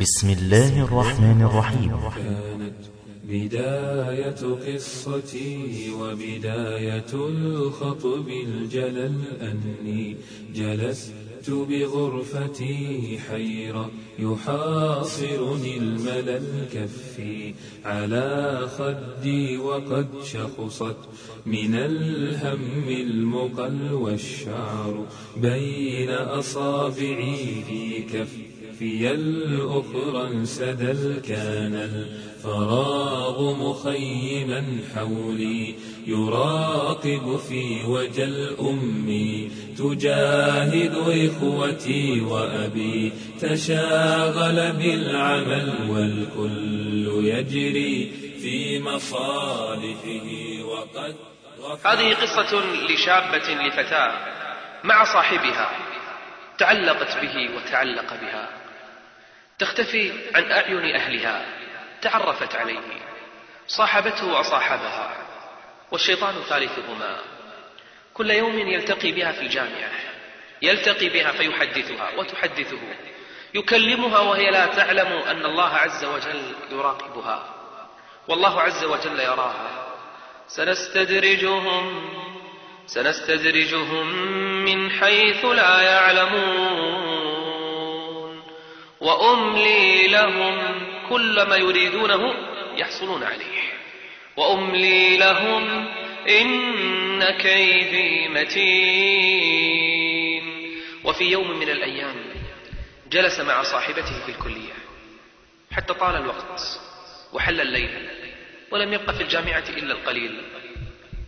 بسم الله الرحمن الرحيم. كانت بداية قصتي وبداية الخطب الجلل أني جلست بغرفتي حيرة يحاصرني الملل كفي على خدي وقد شخصت من الهم المقل والشعر بين أصابعي في كفي الأخرى انسدل كان الفراغ مخيما حولي يراقب في وجه الأم. تجاهد إخوتي وأبي تشاغل بالعمل والكل يجري في مصالحه وقد هذه قصة لشابة لفتاة مع صاحبها تعلقت به وتعلق بها. تختفي عن أعين أهلها تعرفت عليه صاحبته وصاحبها والشيطان ثالثهما. كل يوم يلتقي بها في الجامعة يلتقي بها فيحدثها وتحدثه يكلمها وهي لا تعلم أن الله عز وجل يراقبها. والله عز وجل يراها سنستدرجهم سنستدرجهم من حيث لا يعلمون. وأملي لهم كل ما يريدونه يحصلون عليه. وأملي لهم إن كيدي متين. وفي يوم من الأيام جلس مع صاحبته في الكلية. حتى طال الوقت وحل الليل ولم يبق في الجامعة إلا القليل.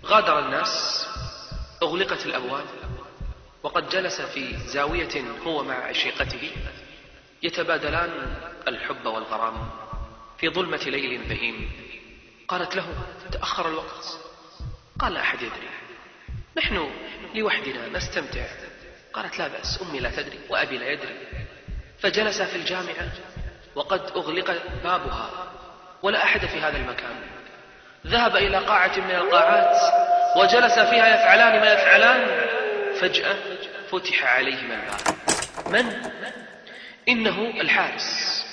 غادر الناس أغلقت الأبواب وقد جلس في زاوية هو مع عشيقته يتبادلان الحب والغرام في ظلمة ليل بهيم. قالت له تأخر الوقت. قال لا أحد يدري. نحن لوحدنا نستمتع. قالت لا بأس أمي لا تدري وأبي لا يدري. فجلس في الجامعة وقد أغلق بابها ولا أحد في هذا المكان. ذهب إلى قاعة من القاعات وجلس فيها يفعلان ما يفعلان فجأة فتح عليهما الباب. من؟ إنه الحارس.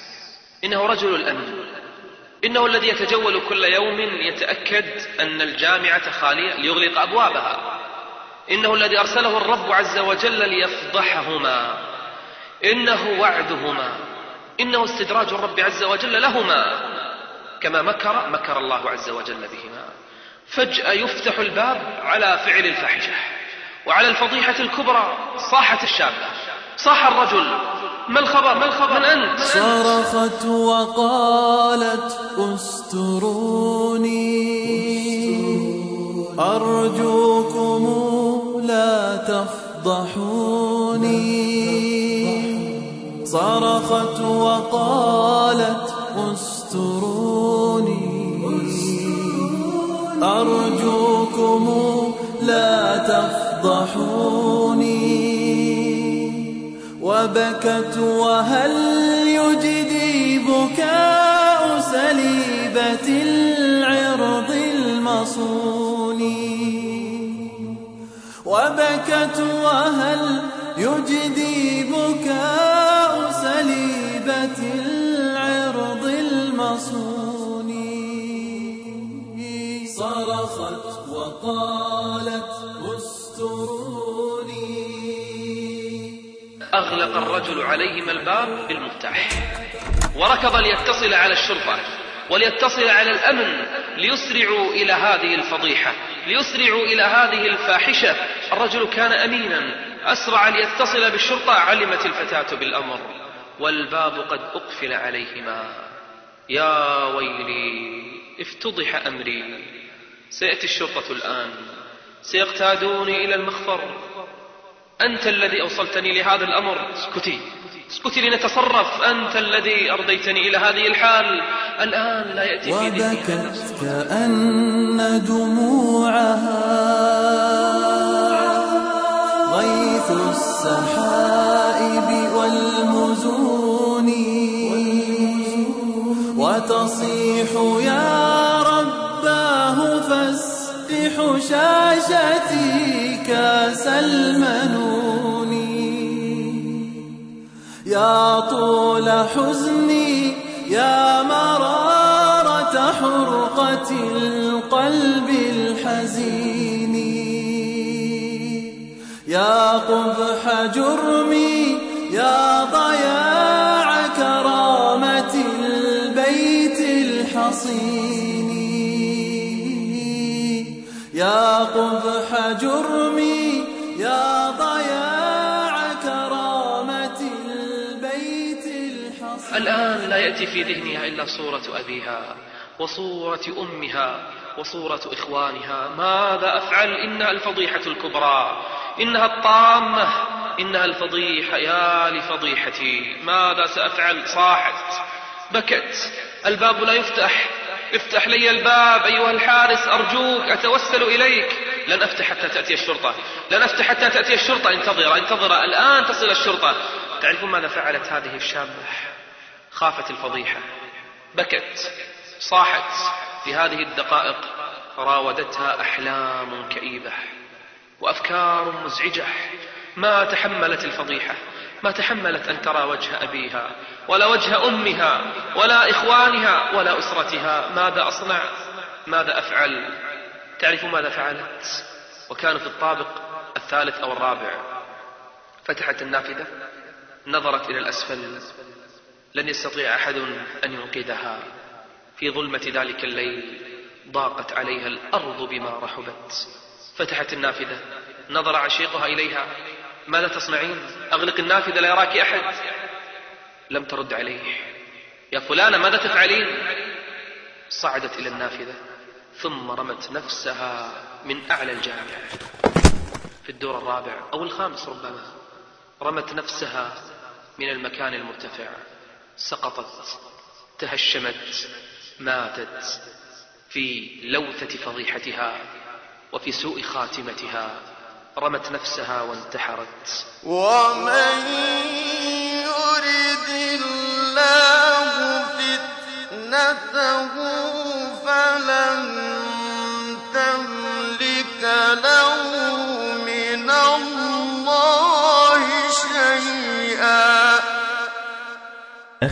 إنه رجل الأمن. إنه الذي يتجول كل يوم يتأكد أن الجامعة خالية ليغلق أبوابها. إنه الذي أرسله الرب عز وجل ليفضحهما. إنه وعدهما. إنه استدراج الرب عز وجل لهما. كما مكر مكر الله عز وجل بهما. فجأة يفتح الباب على فعل الفاحشة. وعلى الفضيحة الكبرى صاحت الشابة. صاح الرجل. ما الخبر؟ ما الخبر؟ من أنت؟ صرخت وقالت أستروني. أرجوكم لا تفضحوني. صرخت وقالت أستروني. أرجوكم لا تفضحوني. وبكت وهل يجدي بكاء سليبة العرض المصون؟ وبكت وهل يجدي بكاء أغلق الرجل عليهما الباب بالمفتاح. وركض ليتصل على الشرطة وليتصل على الأمن ليسرعوا إلى هذه الفضيحة ليسرعوا إلى هذه الفاحشة. الرجل كان أمينا أسرع ليتصل بالشرطة علمت الفتاة بالأمر. والباب قد أقفل عليهما. يا ويلي افتضح أمري. سيأتي الشرطة الآن. سيقتادوني إلى المخفر. أنت الذي أوصلتني لهذا الأمر. اسكتي. اسكتي لنتصرف. أنت الذي أرضيتني إلى هذه الحال. الآن لا يأتي في وبكت أن كأن دموعها غيث السحائب والمزون وتصيح يا رباه فاسقح شاشتي كاس المنون طول حزني يا مرارة حرقة القلب الحزين. يا قبح جرمي يا ضياع كرامة البيت الحصين. يا قبح جرمي يا ضياع الآن لا يأتي في ذهنها إلا صورة أبيها وصورة أمها وصورة إخوانها. ماذا أفعل؟ إنها الفضيحة الكبرى. إنها الطامة. إنها الفضيحة. يا لفضيحتي ماذا سأفعل؟ صاحت. بكت. الباب لا يفتح. افتح لي الباب أيها الحارس أرجوك أتوسل إليك. لن أفتح حتى تأتي الشرطة. لن أفتح حتى تأتي الشرطة. انتظر انتظر. الآن تصل الشرطة. تعرفون ماذا فعلت هذه الشابة؟ خافت الفضيحة. بكت صاحت في هذه الدقائق راودتها أحلام كئيبة وأفكار مزعجة. ما تحملت الفضيحة ما تحملت أن ترى وجه أبيها ولا وجه أمها ولا إخوانها ولا أسرتها. ماذا أصنع؟ ماذا أفعل؟ تعرف ماذا فعلت؟ وكانوا في الطابق الثالث أو الرابع. فتحت النافذة نظرت إلى الأسفل. لن يستطيع أحد أن ينقذها. في ظلمة ذلك الليل ضاقت عليها الأرض بما رحبت. فتحت النافذة. نظر عشيقها إليها. ماذا تصنعين؟ أغلق النافذة لا يراك أحد. لم ترد عليه. يا فلانة ماذا تفعلين؟ صعدت إلى النافذة. ثم رمت نفسها من أعلى الجامع في الدور الرابع أو الخامس ربما رمت نفسها من المكان المرتفع. سقطت تهشمت ماتت في لوثة فضيحتها وفي سوء خاتمتها رمت نفسها وانتحرت. ومن يرد الله فتنته